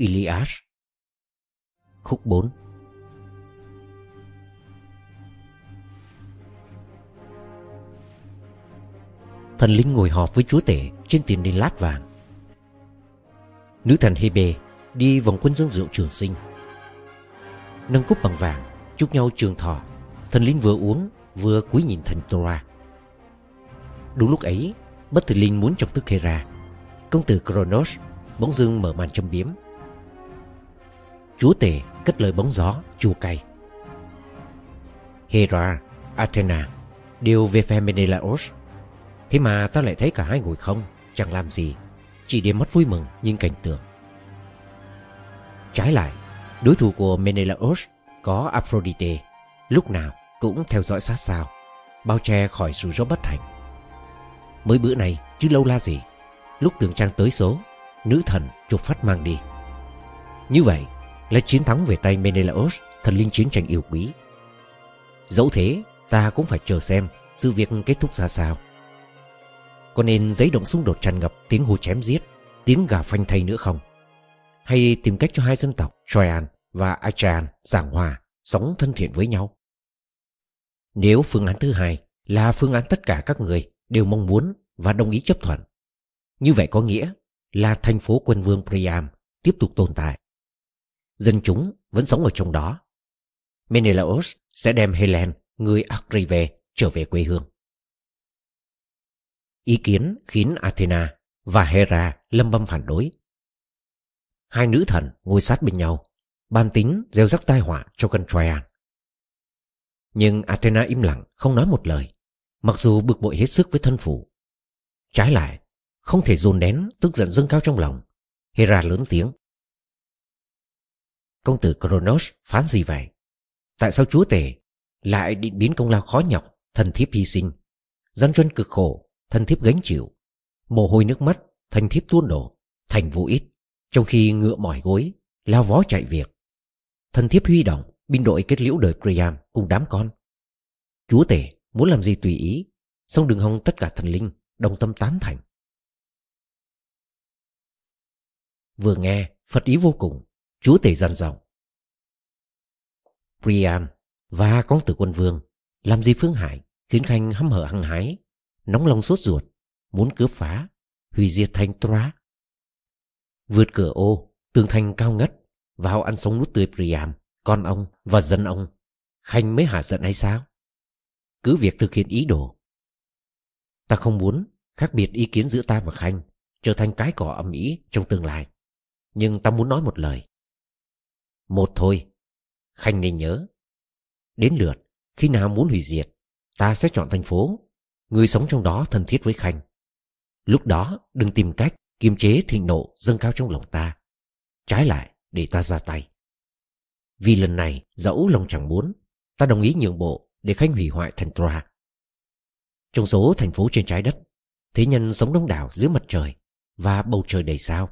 Iliad Khúc 4 Thần linh ngồi họp với chúa tể trên tiền đình lát vàng. Nữ thần Hebe đi vòng quân dương rượu trường sinh. Nâng cúp bằng vàng, Chúc nhau trường thọ. Thần linh vừa uống, vừa cúi nhìn thần Tora Đúng lúc ấy, Bất tử linh muốn chọc tức Hera Công tử Kronos bỗng dưng mở màn châm biếm. Chúa tể cất lời bóng gió chua cay. Hera, Athena đều về phe Menelaos. Thế mà ta lại thấy cả hai ngồi không Chẳng làm gì Chỉ để mắt vui mừng nhìn cảnh tượng. Trái lại Đối thủ của Menelaos Có Aphrodite Lúc nào cũng theo dõi sát sao Bao che khỏi rủi ro bất hạnh. Mới bữa này chứ lâu la gì Lúc tường trang tới số Nữ thần chụp phát mang đi. Như vậy là chiến thắng về tay Menelaos, Thần linh chiến tranh yêu quý. Dẫu thế, ta cũng phải chờ xem Sự việc kết thúc ra sao. Có nên giấy động xung đột tràn ngập Tiếng hô chém giết, Tiếng gà phanh thay nữa không? Hay tìm cách cho hai dân tộc, Troyan và Achan giảng hòa, Sống thân thiện với nhau? Nếu phương án thứ hai Là phương án tất cả các người Đều mong muốn và đồng ý chấp thuận, Như vậy có nghĩa là thành phố quân vương Priam tiếp tục tồn tại. Dân chúng vẫn sống ở trong đó. Menelaos sẽ đem Helen, người Akrive, trở về quê hương. Ý kiến khiến Athena và Hera lâm bâm phản đối. Hai nữ thần ngồi sát bên nhau, ban tính gieo rắc tai họa cho cân Troian. Nhưng Athena im lặng, không nói một lời, mặc dù bực bội hết sức với thân phụ. Trái lại, không thể dồn nén tức giận dâng cao trong lòng Hera lớn tiếng Công tử Kronos phán gì vậy? Tại sao chúa tể Lại định biến công lao khó nhọc Thần thiếp hy sinh? Dân truân cực khổ Thần thiếp gánh chịu. Mồ hôi nước mắt Thần thiếp tuôn đổ Thành vô ít, Trong khi ngựa mỏi gối Lao vó chạy việc. Thần thiếp huy động Binh đội kết liễu đời Priam Cùng đám con. Chúa tể muốn làm gì tùy ý Xong đừng hòng tất cả thần linh Đồng tâm tán thành. Vừa nghe Phật ý vô cùng. Chúa tể dằn giọng Priam, và con tử quân vương, Làm gì phương hại Khiến Khanh hăm hở hăng hái, Nóng lòng sốt ruột, Muốn cướp phá, Hủy diệt thành Troa. Vượt cửa ô, Tường thành cao ngất Vào ăn sống nút tươi Priam, Con ông và dân ông. Khanh mới hạ giận hay sao? Cứ việc thực hiện ý đồ. Ta không muốn khác biệt ý kiến giữa ta và Khanh, trở thành cái cỏ âm ý trong tương lai. Nhưng ta muốn nói một lời. Một thôi. Khanh nên nhớ. Đến lượt, Khi nào muốn hủy diệt, Ta sẽ chọn thành phố. Người sống trong đó thân thiết với Khanh. Lúc đó, đừng tìm cách Kiềm chế thịnh nộ dâng cao trong lòng ta. Trái lại, để ta ra tay. Vì lần này, dẫu lòng chẳng muốn, Ta đồng ý nhượng bộ Để Khanh hủy hoại thành Troa. Trong số thành phố trên trái đất, Thế nhân sống đông đảo dưới mặt trời Và bầu trời đầy sao.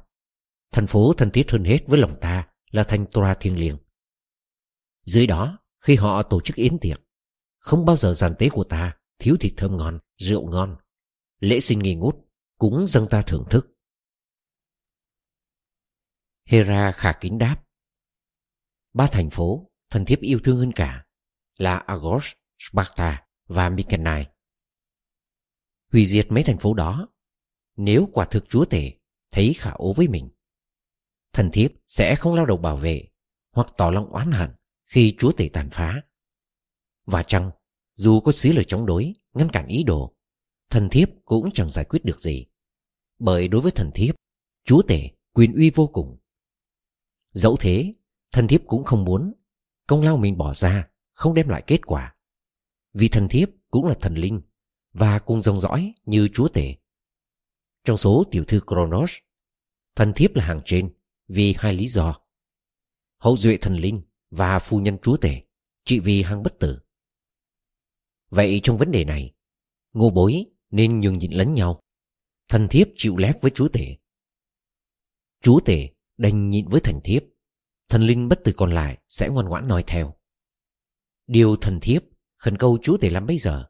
Thành phố thân thiết hơn hết với lòng ta là thành tòa thiêng liêng. Dưới đó, khi họ tổ chức yến tiệc, không bao giờ giàn tế của ta thiếu thịt thơm ngon, rượu ngon. Lễ sinh nghi ngút, cũng dâng ta thưởng thức. Hera khả kính đáp. Ba thành phố, thần thiếp yêu thương hơn cả, là Argos, Sparta và Mykenai. Hủy diệt mấy thành phố đó, nếu quả thực chúa tể thấy khả ố với mình, thần thiếp sẽ không lao đầu bảo vệ hoặc tỏ lòng oán hận khi chúa tể tàn phá. Và chăng, dù có xí lời chống đối, ngăn cản ý đồ, thần thiếp cũng chẳng giải quyết được gì. Bởi đối với thần thiếp, chúa tể quyền uy vô cùng. Dẫu thế, thần thiếp cũng không muốn công lao mình bỏ ra không đem lại kết quả. Vì thần thiếp cũng là thần linh và cùng dòng dõi như chúa tể. Trong số tiểu thư Kronos, thần thiếp là hàng trên vì hai lý do. Hậu duệ thần linh và phu nhân chúa tể chỉ vì hang bất tử. Vậy trong vấn đề này, ngô bối nên nhường nhịn lẫn nhau. Thần thiếp chịu lép với chúa tể. Chúa tể đành nhịn với thần thiếp. Thần linh bất tử còn lại sẽ ngoan ngoãn nói theo. Điều thần thiếp khẩn cầu chúa tể làm bây giờ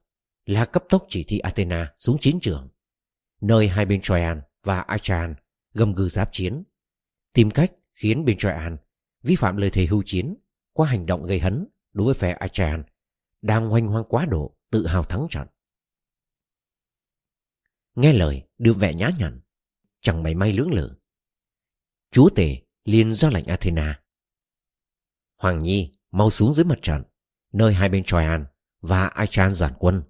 là cấp tốc chỉ thị Athena xuống chiến trường, nơi hai bên Troyan và Achaean gầm gừ giáp chiến tìm cách khiến bên Troyan vi phạm lời thề hưu chiến qua hành động gây hấn đối với phe Achaean đang hoành hoang quá độ tự hào thắng trận. Nghe lời đưa vẻ nhã nhặn, chẳng mảy may lưỡng lự. Chúa tể liền ra lệnh Athena. Hoàng Nhi mau xuống dưới mặt trận, nơi hai bên Troyan và Achan giản quân,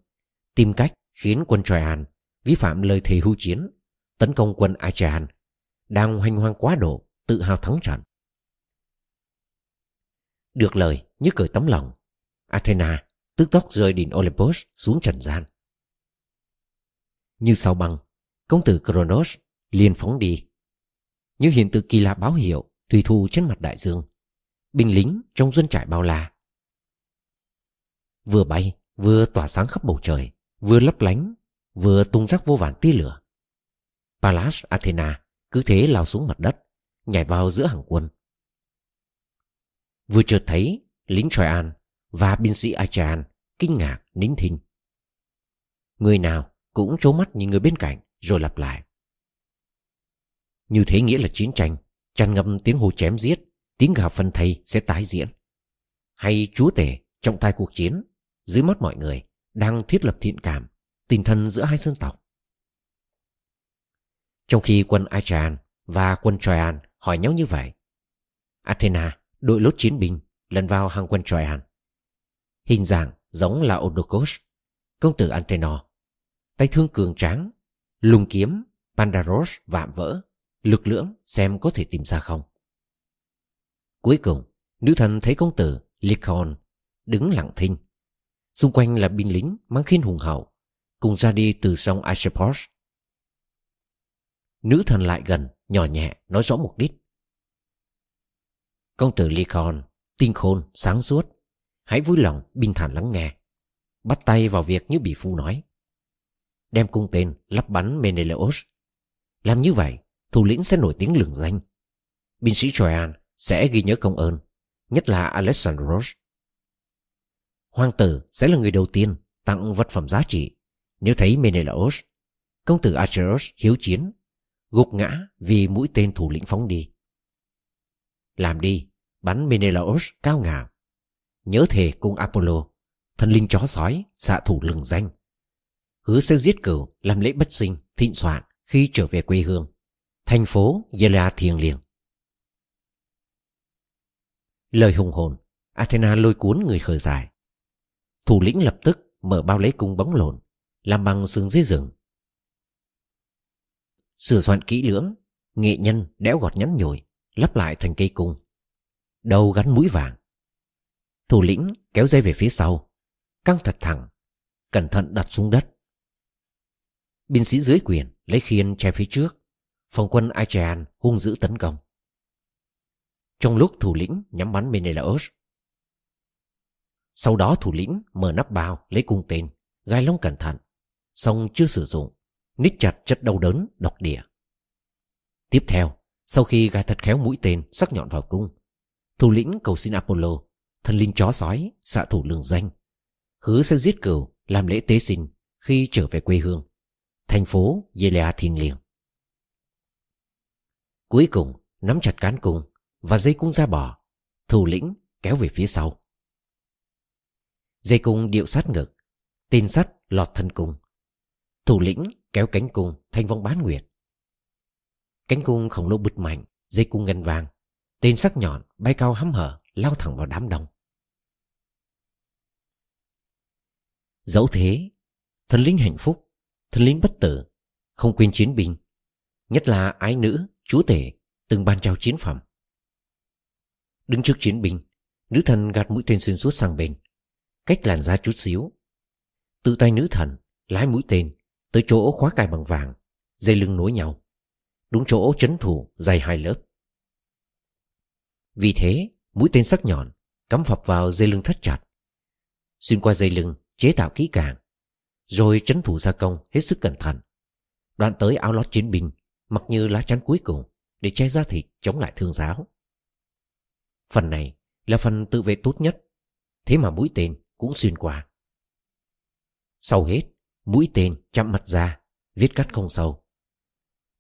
tìm cách khiến quân Troyan vi phạm lời thề hưu chiến, tấn công quân Achan đang hoành hoang quá độ tự hào thắng trận. Được lời như cười tấm lòng, Athena tức tốc rơi đỉnh Olympus xuống trần gian. Như sao băng, công tử Kronos liền phóng đi. Như hiện tượng kỳ lạ báo hiệu tùy thu trên mặt đại dương. Binh lính trong dân trại bao la. Vừa bay, vừa tỏa sáng khắp bầu trời, vừa lấp lánh, vừa tung rắc vô vàn tia lửa. Pallas Athena cứ thế lao xuống mặt đất, nhảy vào giữa hàng quân. Vừa chợt thấy lính Troyan và binh sĩ Achan kinh ngạc nín thinh. Người nào cũng trố mắt nhìn người bên cạnh rồi lặp lại. Như thế nghĩa là chiến tranh, tràn ngập tiếng hô chém giết, tiếng gào phân thây sẽ tái diễn. Hay chúa tể trọng tài cuộc chiến, dưới mắt mọi người, đang thiết lập thiện cảm, tình thân giữa hai dân tộc. Trong khi quân Achan và quân Troyan hỏi nhau như vậy, Athena đội lốt chiến binh lần vào hàng quân Troyan. Hình dạng giống là Odokos, công tử Antenor. Tay thương cường tráng, lùng kiếm, Pandaros vạm vỡ, lực lưỡng xem có thể tìm ra không. Cuối cùng, nữ thần thấy công tử Lycaon đứng lặng thinh. Xung quanh là binh lính mang khiên hùng hậu, cùng ra đi từ sông Aspos. Nữ thần lại gần, nhỏ nhẹ, nói rõ mục đích. Công tử Lycon tinh khôn, sáng suốt, hãy vui lòng bình thản lắng nghe. Bắt tay vào việc như bị phu nói. Đem cung tên lắp bắn Menelaos. Làm như vậy, thủ lĩnh sẽ nổi tiếng lừng danh. Binh sĩ Troyan sẽ ghi nhớ công ơn, nhất là Alexandros. Hoàng tử sẽ là người đầu tiên tặng vật phẩm giá trị nếu thấy Menelaos, công tử archeros hiếu chiến, gục ngã vì mũi tên thủ lĩnh phóng đi. Làm đi, bắn Menelaos cao ngạo. Nhớ thề cung Apollo, thần linh chó sói, xạ thủ lừng danh. Hứa sẽ giết cửu, làm lễ bất sinh, thịnh soạn khi trở về quê hương. Thành phố Yela thiêng liêng. Lời hùng hồn, Athena lôi cuốn người khởi dài. Thủ lĩnh lập tức mở bao lấy cung bóng lộn, làm bằng xương dưới rừng. Sửa soạn kỹ lưỡng, nghệ nhân đẽo gọt nhắn nhồi, lắp lại thành cây cung đầu gắn mũi vàng. Thủ lĩnh kéo dây về phía sau, căng thật thẳng, cẩn thận đặt xuống đất. Binh sĩ dưới quyền lấy khiên che phía trước, phòng quân Achean hung dữ tấn công. Trong lúc thủ lĩnh nhắm bắn Menelaos. Sau đó thủ lĩnh mở nắp bao lấy cung tên, gai lông cẩn thận, xong chưa sử dụng, nít chặt chất đau đớn độc địa. Tiếp theo, sau khi gai thật khéo mũi tên sắc nhọn vào cung, Thủ lĩnh cầu xin Apollo, thần linh chó sói, xạ thủ lường danh. Hứa sẽ giết cừu, làm lễ tế sinh khi trở về quê hương, thành phố Yelea thiêng liêng. Cuối cùng, nắm chặt cán cung và dây cung ra bỏ, thủ lĩnh kéo về phía sau. Dây cung điệu sát ngực, tên sắt lọt thân cung. Thủ lĩnh kéo cánh cung thành vong bán nguyệt. Cánh cung khổng lồ bứt mạnh, dây cung ngân vàng, Tên sắc nhọn bay cao hăm hở lao thẳng vào đám đông. Dẫu thế, thần linh hạnh phúc, thần linh bất tử, không quên chiến binh, nhất là ái nữ, chúa tể, từng ban trao chiến phẩm. Đứng trước chiến binh, nữ thần gạt mũi tên xuyên suốt sang bên, cách làn ra chút xíu. Tự tay nữ thần lái mũi tên tới chỗ khóa cài bằng vàng, dây lưng nối nhau, đúng chỗ chấn thủ dày hai lớp. Vì thế, mũi tên sắc nhọn cắm phập vào dây lưng thắt chặt. Xuyên qua dây lưng chế tạo kỹ càng, rồi chấn thủ gia công hết sức cẩn thận. Đoạn tới áo lót chiến binh, mặc như lá chắn cuối cùng để che ra thịt chống lại thương giáo. Phần này là phần tự vệ tốt nhất, thế mà mũi tên cũng xuyên qua. Sau hết, mũi tên chạm mặt ra, vết cắt không sâu.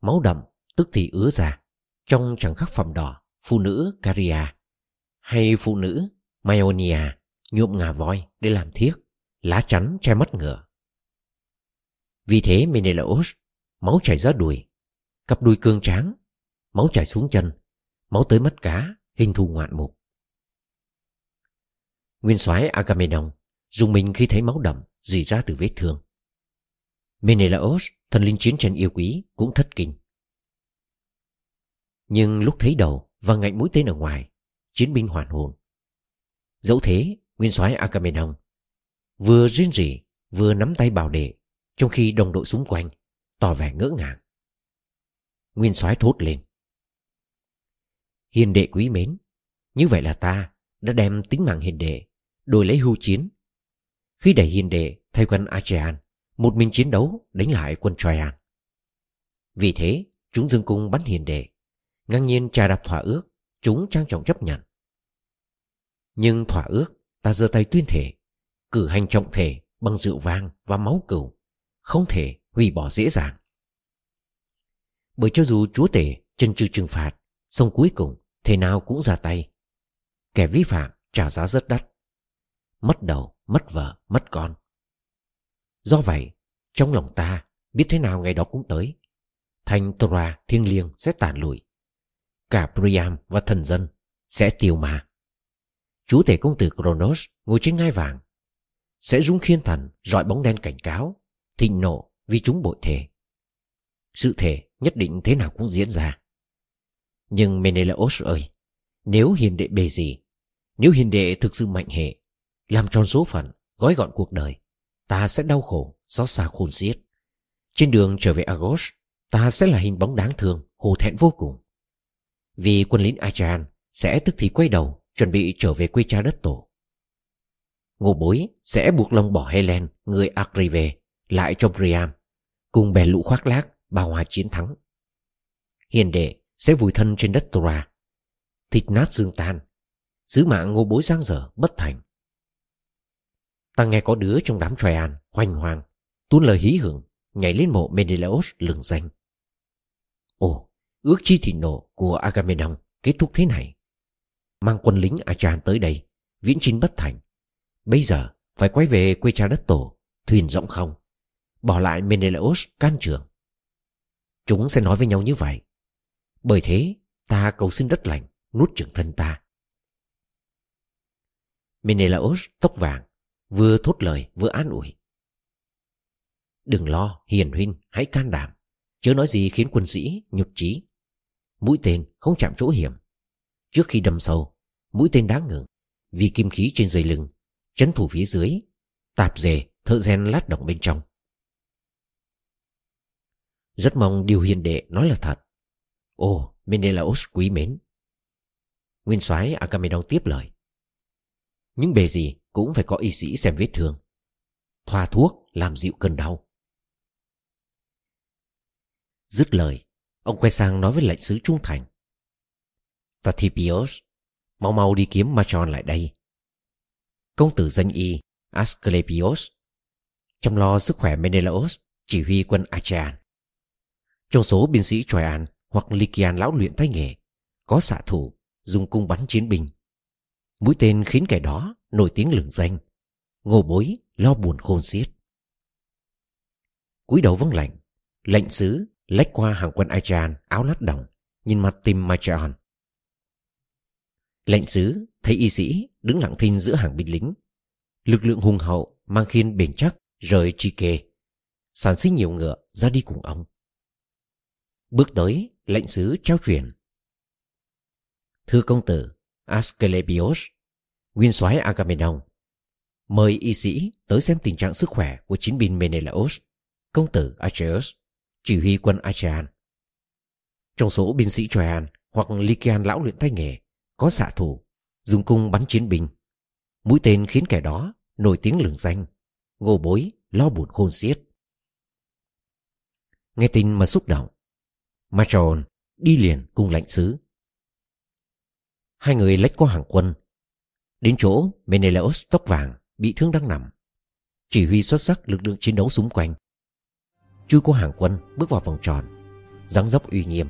Máu đậm tức thì ứa ra, trong chẳng khắc phẩm đỏ phụ nữ Caria hay phụ nữ Maionia nhuộm ngà voi để làm thiếc, lá chắn che mắt ngựa. Vì thế Menelaos máu chảy ra đùi, cặp đùi cương tráng, máu chảy xuống chân, máu tới mắt cá, hình thù ngoạn mục. Nguyên soái Agamemnon dùng mình khi thấy máu đậm dì ra từ vết thương. Menelaos, thần linh chiến tranh yêu quý, cũng thất kinh. Nhưng lúc thấy đầu và ngạnh mũi tên ở ngoài, chiến binh hoàn hồn. Dẫu thế, nguyên soái Agamemnon vừa rên rỉ vừa nắm tay bảo đệ, trong khi đồng đội xung quanh tỏ vẻ ngỡ ngàng. Nguyên soái thốt lên. Hiền đệ quý mến, như vậy là ta đã đem tính mạng hiền đệ đổi lấy hưu chiến. Khi đẩy hiền đệ thay quân ASEAN, một mình chiến đấu đánh lại quân Troyan. Vì thế, chúng Dương cung bắn hiền đệ, ngang nhiên trà đạp thỏa ước, chúng trang trọng chấp nhận. Nhưng thỏa ước, ta giơ tay tuyên thể, cử hành trọng thể bằng rượu vang và máu cừu, không thể hủy bỏ dễ dàng. Bởi cho dù chúa tể chân trừ trừng phạt, xong cuối cùng thế nào cũng ra tay. Kẻ vi phạm trả giá rất đắt. Mất đầu, mất vợ, mất con. Do vậy, trong lòng ta biết thế nào ngày đó cũng tới. Thành Tora thiêng liêng sẽ tàn lụi. Cả Priam và thần dân sẽ tiêu mà. Chúa tể công tử Kronos ngồi trên ngai vàng. Sẽ rung khiên thần rọi bóng đen cảnh cáo, thịnh nộ vì chúng bội thề. Sự thể nhất định thế nào cũng diễn ra. Nhưng Menelaos ơi, nếu hiền đệ bề gì, nếu hiền đệ thực sự mạnh hệ, làm tròn số phận, gói gọn cuộc đời, ta sẽ đau khổ, xót xa khôn xiết. Trên đường trở về Argos, ta sẽ là hình bóng đáng thương, hồ thẹn vô cùng. Vì quân lính Achan sẽ tức thì quay đầu, chuẩn bị trở về quê cha đất tổ. Ngô bối sẽ buộc lòng bỏ Helen, người Agrive, lại cho Priam, cùng bè lũ khoác lác, bao hòa chiến thắng. Hiền đệ sẽ vùi thân trên đất Tora, thịt nát xương tan, sứ mạng ngô bối giang dở bất thành. Ta nghe có đứa trong đám Troyan hoành hoàng, tuôn lời hí hưởng, nhảy lên mộ Menelaos lừng danh. Ồ, ước chi thì nổ của Agamemnon kết thúc thế này. Mang quân lính Achan tới đây, viễn chinh bất thành. Bây giờ phải quay về quê cha đất tổ, thuyền rộng không, bỏ lại Menelaos can trường. Chúng sẽ nói với nhau như vậy. Bởi thế, ta cầu xin đất lành, nuốt chửng thân ta. Menelaos tóc vàng, vừa thốt lời vừa an ủi. Đừng lo, hiền huynh, hãy can đảm. Chớ nói gì khiến quân sĩ nhục trí. Mũi tên không chạm chỗ hiểm. Trước khi đâm sâu, mũi tên đáng ngừng vì kim khí trên dây lưng, chấn thủ phía dưới, tạp dề, thợ gen lát động bên trong. Rất mong điều hiền đệ nói là thật. Ồ, Menelaos quý mến. Nguyên soái Agamemnon tiếp lời. Những bề gì cũng phải có y sĩ xem vết thương. Thoa thuốc làm dịu cơn đau. Dứt lời, ông quay sang nói với lệnh sứ trung thành. "Tatipios, mau mau đi kiếm Machon lại đây. Công tử danh y Asclepios chăm lo sức khỏe Menelaos chỉ huy quân Achaean. Trong số binh sĩ Troyan hoặc Lycian lão luyện tay nghề, có xạ thủ dùng cung bắn chiến binh. Mũi tên khiến kẻ đó nổi tiếng lừng danh, ngô bối lo buồn khôn xiết. cúi đầu vâng lạnh lệnh sứ lách qua hàng quân Achan áo lát đồng, nhìn mặt Tim Machaon. Lệnh sứ thấy y sĩ đứng lặng thinh giữa hàng binh lính. Lực lượng hùng hậu mang khiên bền chắc rời Chike, sản sinh nhiều ngựa ra đi cùng ông. Bước tới, lệnh sứ trao truyền. Thưa công tử, Asclepios, nguyên soái Agamemnon, mời y sĩ tới xem tình trạng sức khỏe của chiến binh Menelaos, công tử Acheus, chỉ huy quân Achean. Trong số binh sĩ Troyan hoặc Lycian lão luyện tay nghề, có xạ thủ, dùng cung bắn chiến binh. Mũi tên khiến kẻ đó nổi tiếng lừng danh, ngô bối, lo buồn khôn xiết. Nghe tin mà xúc động, Machaon đi liền cùng lãnh sứ. Hai người lách qua hàng quân. Đến chỗ Menelaos tóc vàng bị thương đang nằm. Chỉ huy xuất sắc lực lượng chiến đấu xung quanh. Chui qua hàng quân bước vào vòng tròn, dáng dấp uy nghiêm.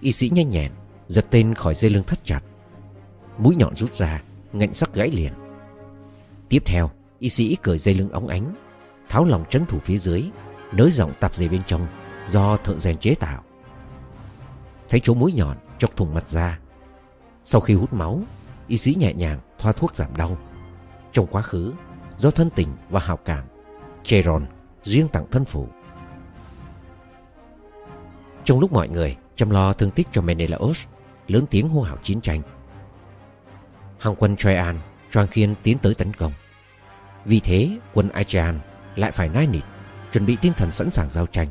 Y sĩ nhanh nhẹn, Giật tên khỏi dây lưng thắt chặt Mũi nhọn rút ra Ngạnh sắc gãy liền Tiếp theo Y sĩ cởi dây lưng óng ánh Tháo lòng trấn thủ phía dưới Nới rộng tạp dề bên trong Do thợ rèn chế tạo Thấy chỗ mũi nhọn chọc thủng mặt ra Sau khi hút máu Y sĩ nhẹ nhàng thoa thuốc giảm đau. Trong quá khứ, Do thân tình và hào cảm, Cheron riêng tặng thân phụ. Trong lúc mọi người chăm lo thương tích cho Menelaos, Lớn tiếng hô hào chiến tranh. Hàng quân Troyan choang khiên tiến tới tấn công. Vì thế, quân Aegean lại phải nai nịt, Chuẩn bị tinh thần sẵn sàng giao tranh.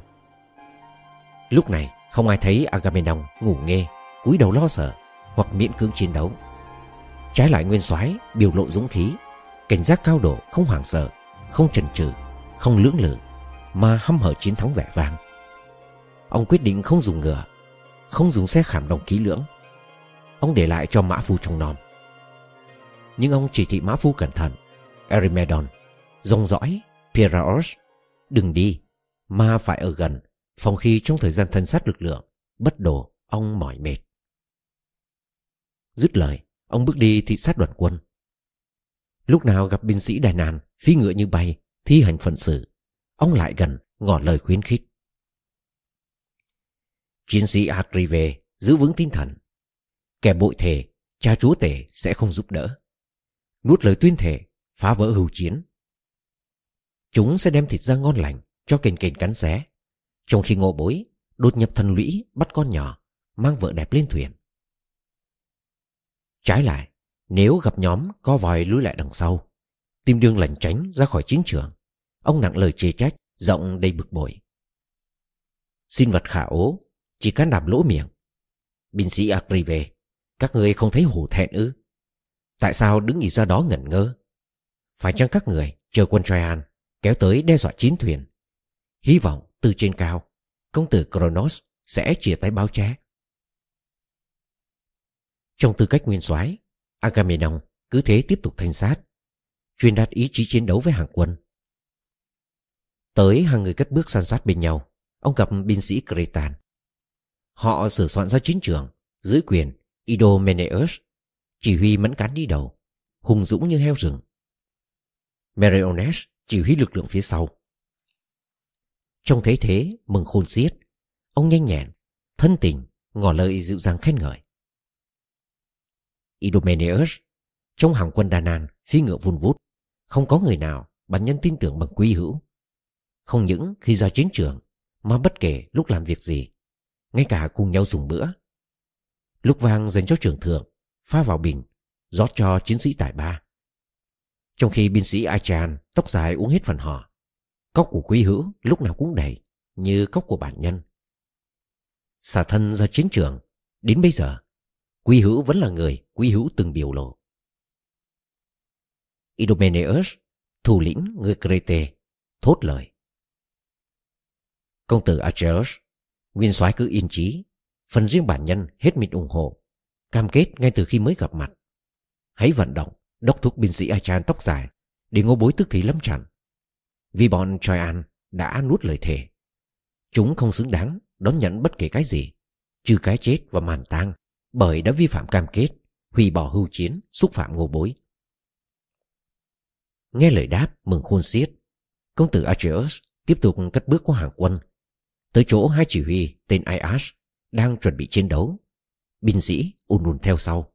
Lúc này, không ai thấy Agamemnon ngủ nghe cúi đầu lo sợ hoặc miễn cưỡng chiến đấu trái lại nguyên soái biểu lộ dũng khí, cảnh giác cao độ, không hoảng sợ, không chần chừ, không lưỡng lự, mà hăm hở chiến thắng vẻ vang. Ông quyết định không dùng ngựa, không dùng xe khảm đồng kỹ lưỡng. Ông để lại cho mã phu trong nom nhưng ông chỉ thị mã phu cẩn thận Erimedon rong dõi, Piraeus, đừng đi, mà phải ở gần, phòng khi trong thời gian thân sát lực lượng, bất đồ, ông mỏi mệt. Dứt lời ông bước đi thị sát đoàn quân. Lúc nào gặp binh sĩ đài nàn phi ngựa như bay, thi hành phận sự, ông lại gần, ngỏ lời khuyến khích. Chiến sĩ Agrive giữ vững tinh thần. Kẻ bội thể cha chúa tể sẽ không giúp đỡ. Nuốt lời tuyên thể phá vỡ hưu chiến. Chúng sẽ đem thịt ra ngon lành, cho kền kền cắn xé. Trong khi ngộ bối, đột nhập thần lũy, bắt con nhỏ, mang vợ đẹp lên thuyền trái lại, nếu gặp nhóm có vòi lùi lại đằng sau, tim đương lẩn tránh ra khỏi chiến trường, ông nặng lời chê trách, giọng đầy bực bội. Sinh vật khả ố, chỉ can đảm lỗ miệng. Binh sĩ Agri về các người không thấy hổ thẹn ư? Tại sao đứng nhìn ra đó ngẩn ngơ? Phải chăng các người chờ quân Traian kéo tới đe dọa chiến thuyền? Hy vọng từ trên cao, công tử Kronos sẽ chia tay báo ché trong tư cách nguyên soái, Agamemnon cứ thế tiếp tục thanh sát, truyền đạt ý chí chiến đấu với hàng quân. Tới hàng người cất bước san sát bên nhau, ông gặp binh sĩ Cretan. Họ sửa soạn ra chiến trường, giữ quyền Idomeneus, chỉ huy mẫn cán đi đầu, hùng dũng như heo rừng. Meriones chỉ huy lực lượng phía sau. Trong thế thế mừng khôn xiết, Ông nhanh nhẹn, Thân tình, Ngỏ lời dịu dàng khen ngợi. Idomeneus. Trong hàng quân Đà Nàn Phi ngựa vun vút, Không có người nào bản nhân tin tưởng bằng quý hữu. Không những khi ra chiến trường, Mà bất kể lúc làm việc gì, Ngay cả cùng nhau dùng bữa. Lúc vang dành cho trưởng thượng Pha vào bình, rót cho chiến sĩ tại ba. Trong khi binh sĩ Achan Tóc dài uống hết phần họ Cốc của quý hữu lúc nào cũng đầy Như cốc của bản nhân. Xả thân ra chiến trường, Đến bây giờ Quý hữu vẫn là người quý hữu từng biểu lộ. Idomeneus Thủ lĩnh người Crete Thốt lời. Công tử Acheus Nguyên soái cứ yên trí Phần riêng bản nhân hết mình ủng hộ Cam kết ngay từ khi mới gặp mặt. Hãy vận động Đốc thúc binh sĩ Achan tóc dài Để ngô bối tức thì lâm trận. Vì bọn Troyan đã nuốt lời thề. Chúng không xứng đáng đón nhận bất kể cái gì, trừ cái chết và màn tang, bởi đã vi phạm cam kết, hủy bỏ hưu chiến, xúc phạm ngô bối. Nghe lời đáp mừng khôn xiết, công tử Atreus tiếp tục cất bước qua hàng quân, tới chỗ hai chỉ huy tên Ias đang chuẩn bị chiến đấu. Binh sĩ ùn ùn theo sau.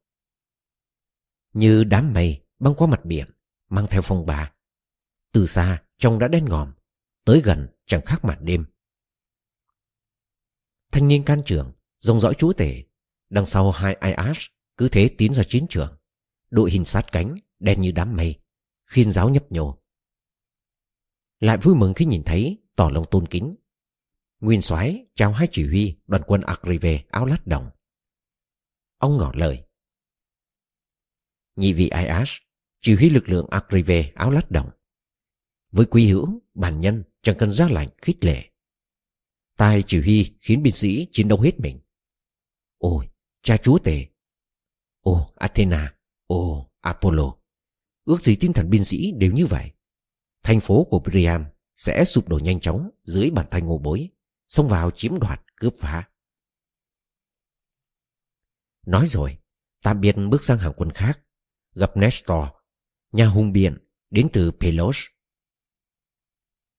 Như đám mây băng qua mặt biển, mang theo phong bà. Từ xa Trông đã đen ngòm Tới gần chẳng khác màn đêm Thanh niên can trưởng Dòng dõi chúa tể Đằng sau hai Aias Cứ thế tiến ra chiến trường. Đội hình sát cánh Đen như đám mây Khiên giáo nhấp nhô. Lại vui mừng khi nhìn thấy Tỏ lòng tôn kính. Nguyên soái chào hai chỉ huy đoàn quân Akrive áo lát đồng. Ông ngỏ lời. Nhị vị Aias Chỉ huy lực lượng Akrive áo lát đồng. Với quý hữu, bản nhân chẳng cần ra lạnh khích lệ. Tài chỉ huy khiến binh sĩ chiến đấu hết mình. Ôi, cha chúa tể. Ô Athena. ô Apollo. Ước gì tinh thần binh sĩ đều như vậy. Thành phố của Priam sẽ sụp đổ nhanh chóng dưới bàn tay ngô bối, xông vào chiếm đoạt, cướp phá. Nói rồi, tạm biệt bước sang hàng quân khác, gặp Nestor, nhà hùng biện đến từ Pelos.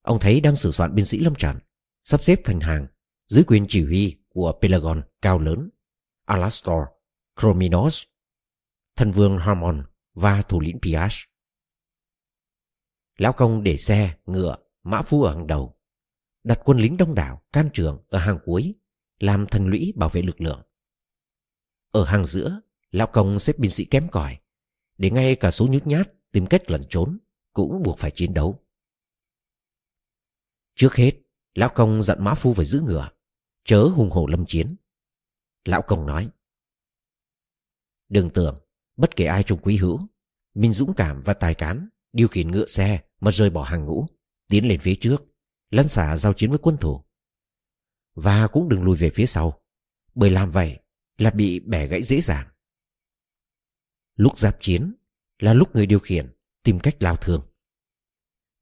Ông thấy đang sửa soạn binh sĩ lâm trận, sắp xếp thành hàng dưới quyền chỉ huy của Pelagon cao lớn, Alastor, Chrominos, thần vương Harmon và thủ lĩnh Piash. Lão công để xe, ngựa, mã phu ở hàng đầu, đặt quân lính đông đảo, can trường ở hàng cuối, làm thần lũy bảo vệ lực lượng. Ở hàng giữa, lão công xếp binh sĩ kém cỏi, để ngay cả số nhút nhát tìm cách lẩn trốn cũng buộc phải chiến đấu. Trước hết, lão công dặn mã phu phải giữ ngựa, chớ hùng hổ lâm chiến. Lão công nói, Đừng tưởng, bất kể ai trong quý hữu, mình dũng cảm và tài cán, điều khiển ngựa xe mà rời bỏ hàng ngũ, tiến lên phía trước, lăn xả giao chiến với quân thủ. Và cũng đừng lùi về phía sau, bởi làm vậy là bị bẻ gãy dễ dàng. Lúc giáp chiến là lúc người điều khiển tìm cách lao thương.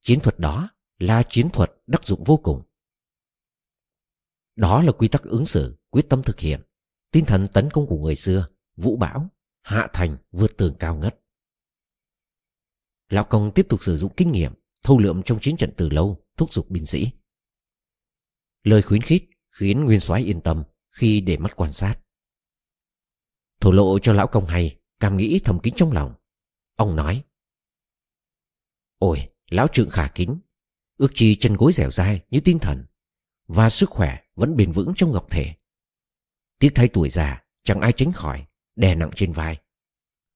Chiến thuật đó là chiến thuật đắc dụng vô cùng. Đó là quy tắc ứng xử, quyết tâm thực hiện, tinh thần tấn công của người xưa, vũ bão, hạ thành vượt tường cao ngất. Lão Công tiếp tục sử dụng kinh nghiệm, thâu lượm trong chiến trận từ lâu, thúc giục binh sĩ. Lời khuyến khích khiến Nguyên soái yên tâm khi để mắt quan sát. Thổ lộ cho Lão Công hay, cảm nghĩ thầm kín trong lòng. Ông nói. Ôi, Lão trượng khả kính, ước chi chân gối dẻo dai như tinh thần, và sức khỏe vẫn bền vững trong ngọc thể. Tiếc thay tuổi già, chẳng ai tránh khỏi, đè nặng trên vai.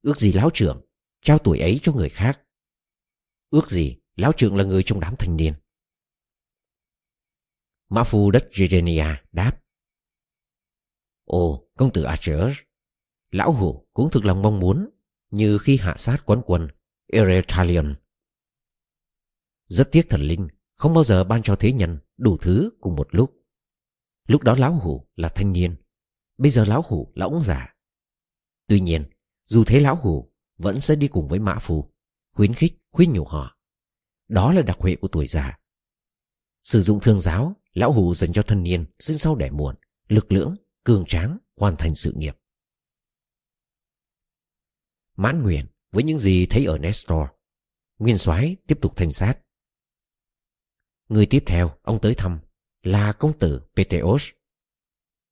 Ước gì Lão trưởng, trao tuổi ấy cho người khác. Ước gì Lão trưởng là người trong đám thanh niên. Mã phu đất Gerenia đáp. Ồ, công tử Archer, lão hủ cũng thực lòng mong muốn như khi hạ sát quán quân Eretalion. Rất tiếc thần linh không bao giờ ban cho thế nhân đủ thứ cùng một lúc. Lúc đó lão hủ là thanh niên, bây giờ lão hủ là ông già. Tuy nhiên, dù thế lão hủ vẫn sẽ đi cùng với mã phu, khuyến khích, khuyên nhủ họ. Đó là đặc huệ của tuổi già. Sử dụng thương giáo, lão hủ dành cho thân niên sinh sau đẻ muộn, lực lưỡng, cường tráng, hoàn thành sự nghiệp. Mãn nguyện với những gì thấy ở Nestor, Nguyên soái tiếp tục thanh sát. Người tiếp theo ông tới thăm là công tử Peteos.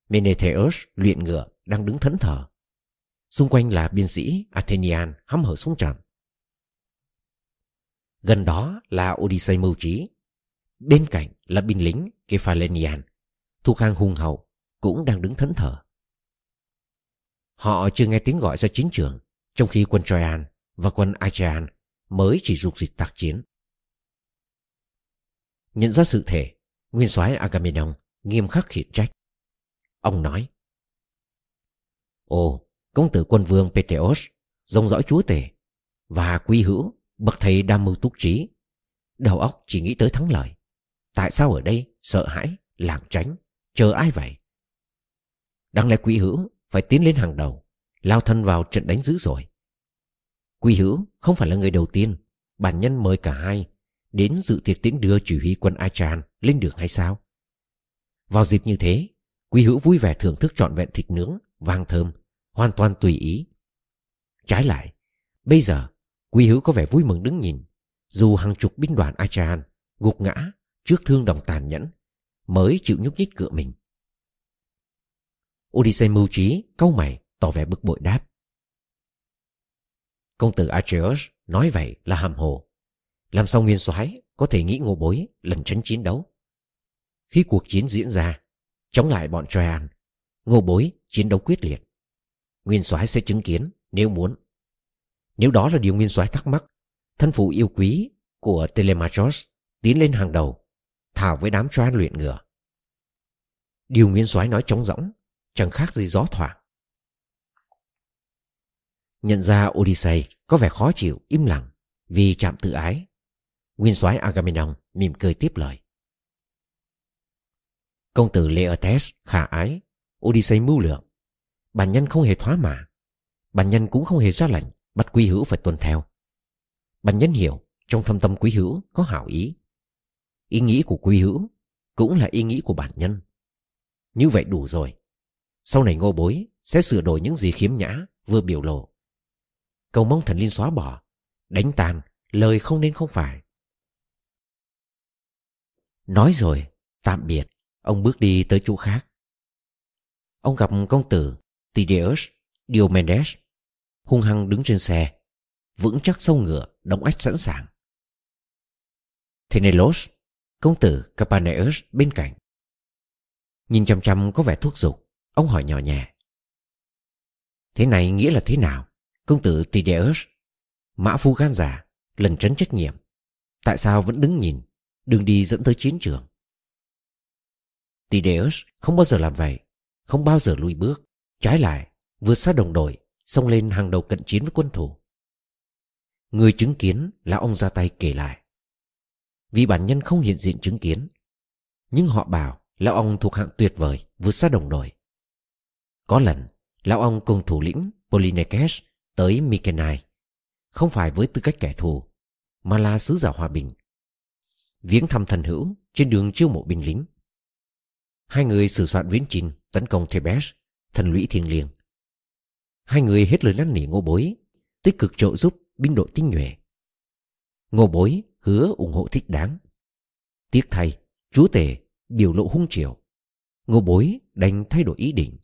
Menetheus luyện ngựa đang đứng thẫn thờ. Xung quanh là biên sĩ Athenian hăm hở súng trận. Gần đó là Odyssey mưu trí. Bên cạnh là binh lính Kephalenian, thuộc hàng hùng hậu, cũng đang đứng thẫn thờ. Họ chưa nghe tiếng gọi ra chiến trường, trong khi quân Troyan và quân Achaean mới chỉ dục dịch tác chiến. Nhận ra sự thể, nguyên soái Agamemnon nghiêm khắc khiển trách. Ông nói, Ồ, công tử quân vương Peteos, dòng dõi chúa tể, và quy hữu, bậc thầy đam mưu túc trí. Đầu óc chỉ nghĩ tới thắng lợi. Tại sao ở đây sợ hãi, lảng tránh, chờ ai vậy? Đáng lẽ quý hữu phải tiến lên hàng đầu, lao thân vào trận đánh dữ rồi. Quy hữu không phải là người đầu tiên, bản nhân mời cả hai đến dự tiệc tiễn đưa chỉ huy quân Achan lên đường hay sao? Vào dịp như thế, Quý hữu vui vẻ thưởng thức trọn vẹn thịt nướng, vang thơm, hoàn toàn tùy ý. Trái lại, bây giờ, Quý hữu có vẻ vui mừng đứng nhìn, dù hàng chục binh đoàn Achan gục ngã trước thương đồng tàn nhẫn, mới chịu nhúc nhích cựa mình. Odyssey mưu trí, câu mày, tỏ vẻ bực bội đáp. Công tử Atreus nói vậy là hàm hồ. Làm xong nguyên soái có thể nghĩ ngô bối lần tránh chiến đấu? Khi cuộc chiến diễn ra, chống lại bọn Troyan, ngô bối chiến đấu quyết liệt. Nguyên soái sẽ chứng kiến nếu muốn. Nếu đó là điều nguyên soái thắc mắc, thân phụ yêu quý của Telemachos tiến lên hàng đầu, thảo với đám Troyan luyện ngựa. Điều nguyên soái nói trống rỗng, chẳng khác gì gió thoảng. Nhận ra Odyssey có vẻ khó chịu, im lặng vì chạm tự ái. Nguyên soái Agamemnon mỉm cười tiếp lời. Công tử Laertes khả ái, Odyssey mưu lượng. Bản nhân không hề thoá mạ. Bản nhân cũng không hề ra lệnh bắt quý hữu phải tuân theo. Bản nhân hiểu trong thâm tâm quý hữu có hảo ý. Ý nghĩ của quý hữu cũng là ý nghĩ của bản nhân. Như vậy đủ rồi. Sau này ngô bối sẽ sửa đổi những gì khiếm nhã vừa biểu lộ. Cầu mong thần linh xóa bỏ, đánh tàn, lời không nên không phải. Nói rồi, tạm biệt, ông bước đi tới chỗ khác. Ông gặp công tử Tideus Diomedes hung hăng đứng trên xe, vững chắc sâu ngựa, đóng ách sẵn sàng. Thenelos, công tử Capaneus bên cạnh. Nhìn chăm chăm có vẻ thuốc dục, ông hỏi nhỏ nhẹ. Thế này nghĩa là thế nào? Công tử Tideus, mã phu gan giả, lần trấn trách nhiệm. Tại sao vẫn đứng nhìn, đường đi dẫn tới chiến trường? Tideus không bao giờ làm vậy, không bao giờ lùi bước. Trái lại, vượt xa đồng đội, xông lên hàng đầu cận chiến với quân thủ. Người chứng kiến là ông ra tay kể lại. Vì bản nhân không hiện diện chứng kiến, nhưng họ bảo lão ông thuộc hạng tuyệt vời, vượt xa đồng đội. Có lần, lão ông cùng thủ lĩnh Polynekes tới Mykenai, không phải với tư cách kẻ thù, mà là sứ giả hòa bình. Viếng thăm thần hữu trên đường chiêu mộ binh lính. Hai người sử soạn viễn trình tấn công Thebes, thần lũy thiêng liêng. Hai người hết lời năn nỉ ngô bối, tích cực trợ giúp binh đội tinh nhuệ. Ngô bối hứa ủng hộ thích đáng. Tiếc thay, chúa tể biểu lộ hung chiều. Ngô bối đành thay đổi ý định.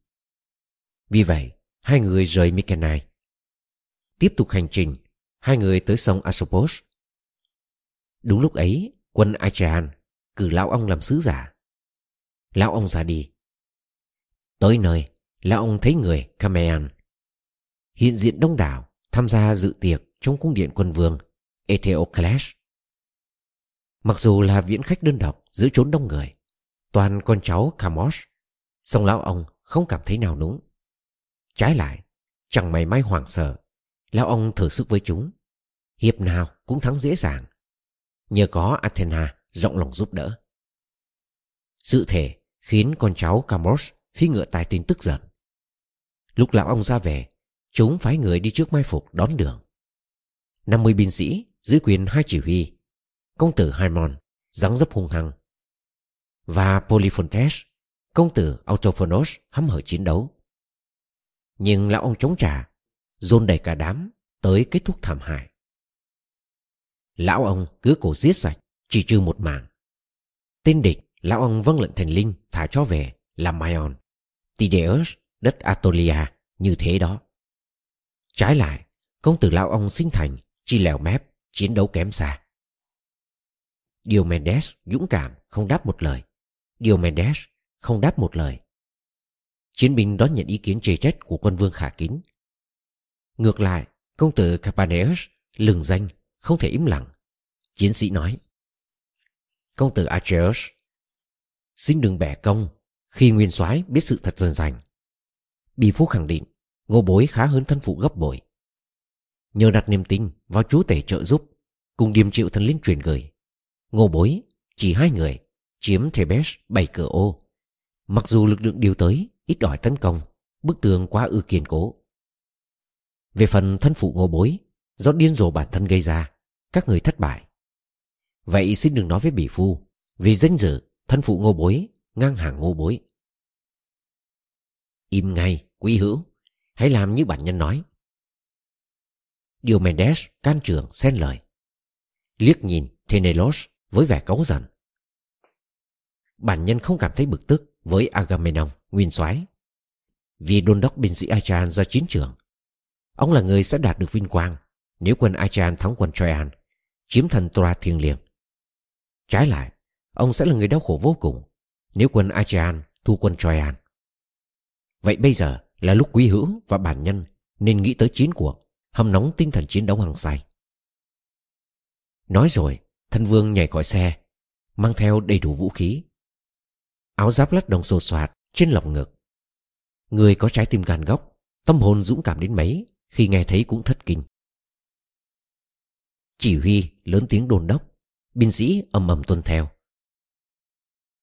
Vì vậy, hai người rời Mykenai. Tiếp tục hành trình, hai người tới sông Asopos. Đúng lúc ấy, quân Achaean cử lão ông làm sứ giả. Lão ông ra đi. Tới nơi, lão ông thấy người Kamean. Hiện diện đông đảo tham gia dự tiệc trong cung điện quân vương Etheocles. Mặc dù là viễn khách đơn độc giữa chốn đông người, toàn con cháu Kamos, song lão ông không cảm thấy nào núng. Trái lại, chẳng mày may hoảng sợ, lão ông thử sức với chúng. Hiệp nào cũng thắng dễ dàng, nhờ có Athena rộng lòng giúp đỡ. Sự thể khiến con cháu Camus phi ngựa tài tin tức giận. Lúc lão ông ra về, chúng phái người đi trước mai phục đón đường. 50 binh sĩ dưới quyền hai chỉ huy, công tử Haimon, dáng dấp hung hăng, và Polyphontes, công tử Autophonos hăm hở chiến đấu. Nhưng lão ông chống trả, dồn đẩy cả đám tới kết thúc thảm hại. Lão ông cứ cổ giết sạch, chỉ trừ một mảng. Tên địch, lão ông vâng lệnh thành linh thả chó về làm mayon, Tideus, đất Atolia như thế đó. Trái lại, công tử lão ông sinh thành, chi lèo mép, chiến đấu kém xa. Diomedes dũng cảm không đáp một lời. Diomedes không đáp một lời. Chiến binh đón nhận ý kiến chê trách của quân vương khả kính. Ngược lại, công tử Capaneus lừng danh, không thể im lặng. Chiến sĩ nói. Công tử Acheus, xin đừng bẻ công khi nguyên soái biết sự thật dần dành. bi Phú khẳng định ngô bối khá hơn thân phụ gấp bội. Nhờ đặt niềm tin vào chú tể trợ giúp cùng điềm chịu thần linh truyền gửi. Ngô bối chỉ hai người chiếm Thebes bảy cửa ô. Mặc dù lực lượng điều tới ít ỏi tấn công, bức tường quá ư kiên cố. Về phần thân phụ ngô bối, do điên rồ bản thân gây ra, các người thất bại. Vậy xin đừng nói với bỉ phu, vì danh dự, thân phụ ngô bối, ngang hàng ngô bối. Im ngay, quý hữu, hãy làm như bản nhân nói. Điều Mendes can trường xen lời. Liếc nhìn Tenelos với vẻ cáu giận. Bản nhân không cảm thấy bực tức với Agamemnon, nguyên soái Vì đôn đốc binh sĩ Achan ra chiến trường. Ông là người sẽ đạt được vinh quang nếu quân Achan thắng quân Troyan, chiếm thần Troa thiêng liêng. Trái lại, ông sẽ là người đau khổ vô cùng nếu quân Achean thu quân Troyan. Vậy bây giờ là lúc quý hữu và bản nhân nên nghĩ tới chiến cuộc, hâm nóng tinh thần chiến đấu hàng say. Nói rồi, thân vương nhảy khỏi xe, mang theo đầy đủ vũ khí. Áo giáp lát đồng sột soạt trên lồng ngực. Người có trái tim gan góc, tâm hồn dũng cảm đến mấy khi nghe thấy cũng thất kinh. Chỉ huy lớn tiếng đồn đốc, binh sĩ ầm ầm tuân theo.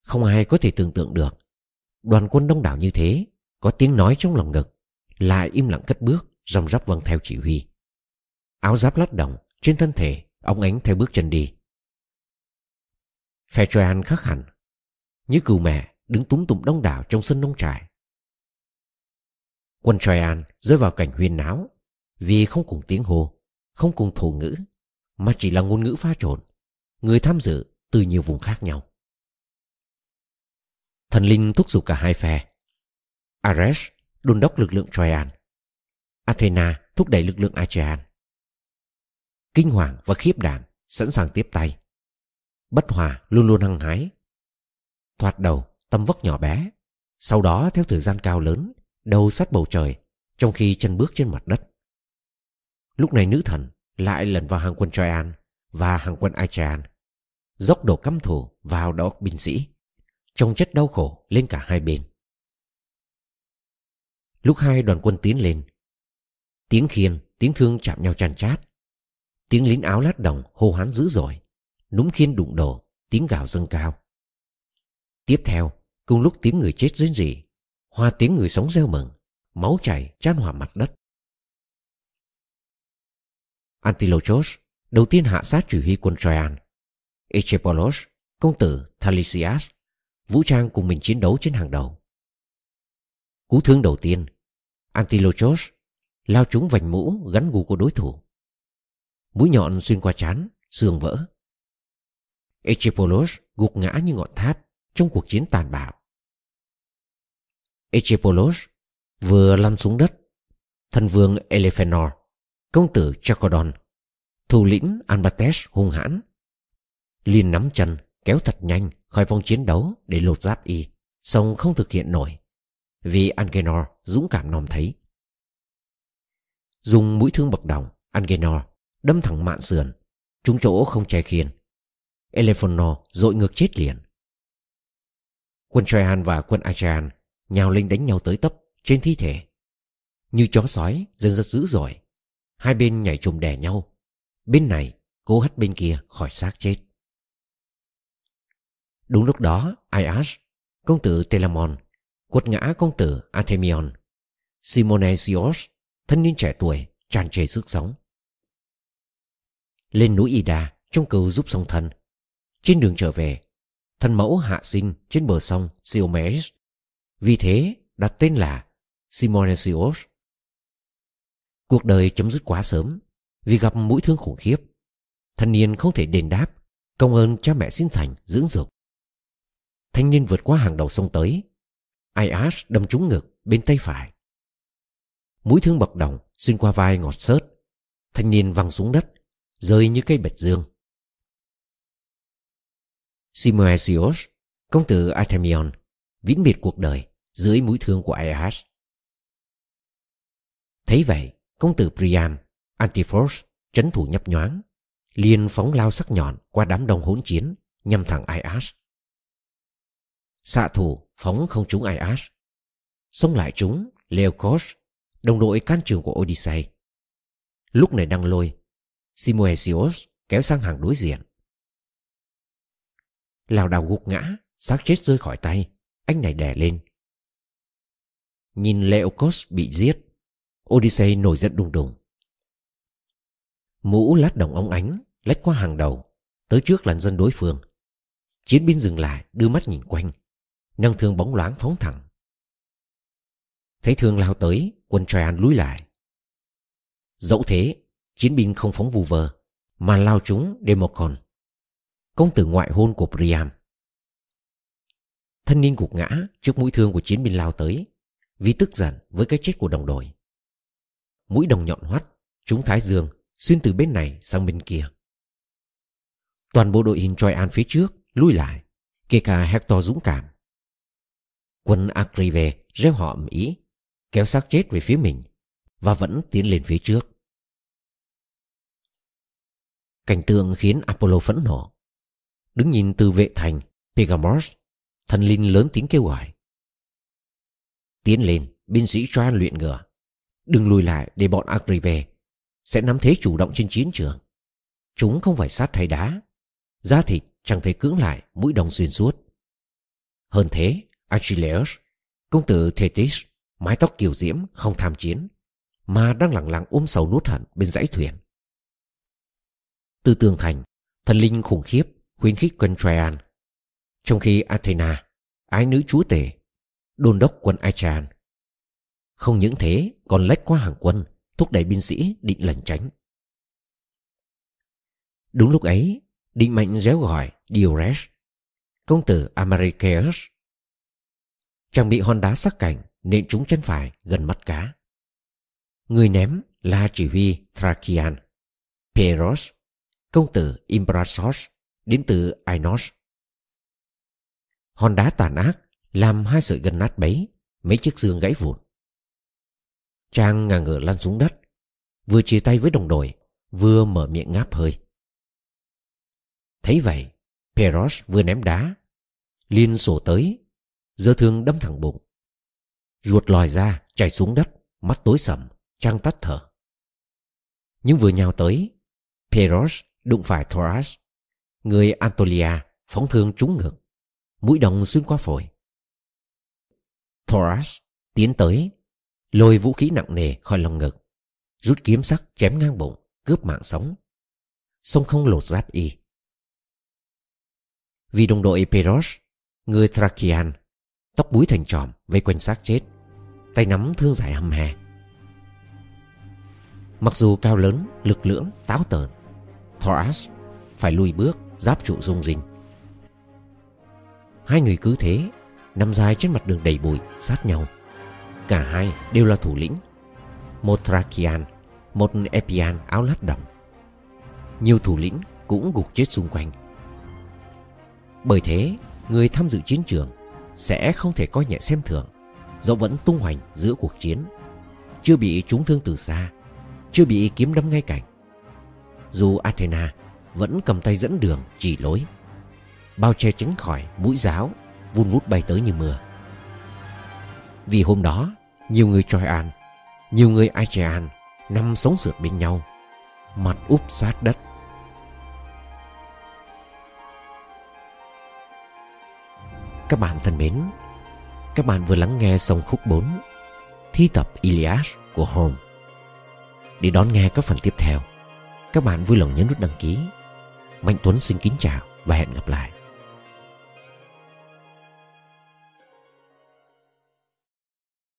Không ai có thể tưởng tượng được đoàn quân đông đảo như thế có tiếng nói trong lòng ngực lại im lặng cất bước rong rắp vâng theo chỉ huy áo giáp lát động trên thân thể ông ánh theo bước chân đi phe Troyan khác hẳn như cừu mẹ đứng túng tụng đông đảo trong sân nông trại Quân Traian rơi vào cảnh huyên náo vì không cùng tiếng hô, không cùng thổ ngữ, mà chỉ là ngôn ngữ pha trộn. Người tham dự từ nhiều vùng khác nhau. Thần linh thúc giục cả hai phe. Ares đôn đốc lực lượng Troyan. Athena thúc đẩy lực lượng Achean. Kinh hoàng và khiếp đảm sẵn sàng tiếp tay. Bất hòa luôn luôn hăng hái. Thoạt đầu tâm vóc nhỏ bé, sau đó theo thời gian cao lớn, đầu sát bầu trời, trong khi chân bước trên mặt đất. Lúc này nữ thần lại lần vào hàng quân Troyan và hàng quân Achean, dốc đổ căm thù vào đó binh sĩ, trông chất đau khổ lên cả hai bên. Lúc hai đoàn quân tiến lên, tiếng khiên, tiếng thương chạm nhau chăn chát, tiếng lính áo lát đồng hô hán dữ dội, núm khiên đụng đổ, tiếng gào dâng cao. Tiếp theo, cùng lúc tiếng người chết rên rỉ, hoa tiếng người sống reo mừng, máu chảy chan hòa mặt đất. Antilochos đầu tiên hạ sát chỉ huy quân Troyan. Echepolos, công tử Thalisias, vũ trang cùng mình chiến đấu trên hàng đầu. Cú thương đầu tiên, Antilochos lao trúng vành mũ gắn gù của đối thủ. Mũi nhọn xuyên qua chán, xương vỡ. Echepolos gục ngã như ngọn tháp trong cuộc chiến tàn bạo. Echepolos vừa lăn xuống đất, thần vương Elephenor, công tử Chacodon, thủ lĩnh Albates hung hãn, liền nắm chân kéo thật nhanh khỏi vòng chiến đấu để lột giáp y, song không thực hiện nổi vì Angenor dũng cảm nom thấy. Dùng mũi thương bậc đồng, Angenor đâm thẳng mạn sườn, trúng chỗ không che khiên. Elephono dội ngược chết liền. Quân Traian và quân Achaean nhào lên đánh nhau tới tấp trên thi thể. Như chó sói dần rất dữ dội. Hai bên nhảy chùm đè nhau. Bên này cố hất bên kia khỏi xác chết. Đúng lúc đó, Aias, công tử Telamon, quật ngã công tử Athemion. Simonesios, thân niên trẻ tuổi, tràn trề sức sống. Lên núi Ida, trong cầu giúp sông thân. Trên đường trở về, thân mẫu hạ sinh trên bờ sông Siomes. Vì thế, đặt tên là Simonesios. Cuộc đời chấm dứt quá sớm vì gặp mũi thương khủng khiếp. Thanh niên không thể đền đáp công ơn cha mẹ sinh thành dưỡng dục. Thanh niên vượt qua hàng đầu sông tới. Aias đâm trúng ngực bên tay phải. Mũi thương bậc đồng xuyên qua vai ngọt xớt. Thanh niên văng xuống đất, rơi như cây bạch dương. Simoesios, công tử Artemion, vĩnh biệt cuộc đời dưới mũi thương của Aias. Thấy vậy, công tử Priam, Antiphos, trấn thủ nhấp nhoáng, liền phóng lao sắc nhọn qua đám đông hỗn chiến nhằm thẳng Aias. Xạ thủ phóng không trúng Ias, Xông lại chúng Leokos, đồng đội can trường của Odyssey. Lúc này đang lôi, Simoesios kéo sang hàng đối diện. Lào đào gục ngã, xác chết rơi khỏi tay, anh này đè lên. Nhìn Leokos bị giết, Odyssey nổi giận đùng đùng. Mũ lát đồng óng ánh, lách qua hàng đầu, tới trước làn dân đối phương. Chiến binh dừng lại, đưa mắt nhìn quanh, nâng thương bóng loáng phóng thẳng. Thấy thương lao tới, quân Traian lùi lại. Dẫu thế, chiến binh không phóng vù vờ, mà lao trúng Democon, công tử ngoại hôn của Priam. Thân niên gục ngã trước mũi thương của chiến binh lao tới, vì tức giận với cái chết của đồng đội. Mũi đồng nhọn hoắt, trúng thái dương, xuyên từ bên này sang bên kia. Toàn bộ đội hình Troyan phía trước lui lại, kể cả Hector dũng cảm. Quân Akrive reo họ ầm ý, kéo xác chết về phía mình và vẫn tiến lên phía trước. Cảnh tượng khiến Apollo phẫn nộ. Đứng nhìn từ vệ thành, Pegamos, thần linh lớn tiếng kêu gọi. Tiến lên, binh sĩ Troan luyện ngựa. Đừng lùi lại để bọn Agrive sẽ nắm thế chủ động trên chiến trường. Chúng không phải sát hay đá. Da thịt chẳng thể cưỡng lại mũi đồng xuyên suốt. Hơn thế, Achilleus, công tử Thetis, mái tóc kiều diễm không tham chiến, mà đang lặng lặng ôm sầu nuốt hận bên dãy thuyền. Từ tường thành, thần linh khủng khiếp khuyến khích quân Traian. Trong khi Athena, ái nữ chúa tể, đôn đốc quân Achaean. Không những thế còn lách qua hàng quân Thúc đẩy binh sĩ định lẩn tránh Đúng lúc ấy Định mệnh réo gọi Diores Công tử Amarikeus Chàng bị hòn đá sắc cảnh Nện trúng chân phải gần mắt cá. Người ném là chỉ huy Thracian Peros Công tử Imbrasos Đến từ Ainos. Hòn đá tàn ác Làm hai sợi gân nát bấy, Mấy chiếc xương gãy vụn. Trang ngả ngửa lăn xuống đất, Vừa chia tay với đồng đội, Vừa mở miệng ngáp hơi. Thấy vậy Peros vừa ném đá Liên sổ tới dơ thương đâm thẳng bụng. Ruột lòi ra, chảy xuống đất, Mắt tối sầm Trang tắt thở. Nhưng vừa nhào tới, Peros đụng phải Thoras Người Antolia phóng thương trúng ngực, Mũi đồng xuyên qua phổi. Thoras tiến tới, Lôi vũ khí nặng nề khỏi lòng ngực, Rút kiếm sắc chém ngang bụng, Cướp mạng sống. Sông không lột giáp y. Vì đồng đội Peros, Người Thracian Tóc búi thành tròm vây quanh xác chết. Tay nắm thương dài hầm hè. Mặc dù cao lớn, lực lưỡng, táo tợn Thoras phải lùi bước giáp trụ rung rinh. Hai người cứ thế Nằm dài trên mặt đường đầy bụi sát nhau. Cả hai đều là thủ lĩnh. Một Thrakian Một Epian áo lát đồng Nhiều thủ lĩnh cũng gục chết xung quanh. Bởi thế Người tham dự chiến trường sẽ không thể coi nhẹ xem thường Dẫu vẫn tung hoành giữa cuộc chiến. Chưa bị trúng thương từ xa, Chưa bị kiếm đâm ngay cạnh. Dù Athena Vẫn cầm tay dẫn đường chỉ lối, Bao che tránh khỏi mũi giáo Vun vút bay tới như mưa. Vì hôm đó, Nhiều người Troyan Nhiều người Aegean Nằm sống sượt bên nhau, Mặt úp sát đất. Các bạn thân mến, Các bạn vừa lắng nghe xong khúc 4 Thi tập Iliad của Holmes. Để đón nghe các phần tiếp theo, Các bạn vui lòng nhấn nút đăng ký. Mạnh Tuấn xin kính chào và hẹn gặp lại.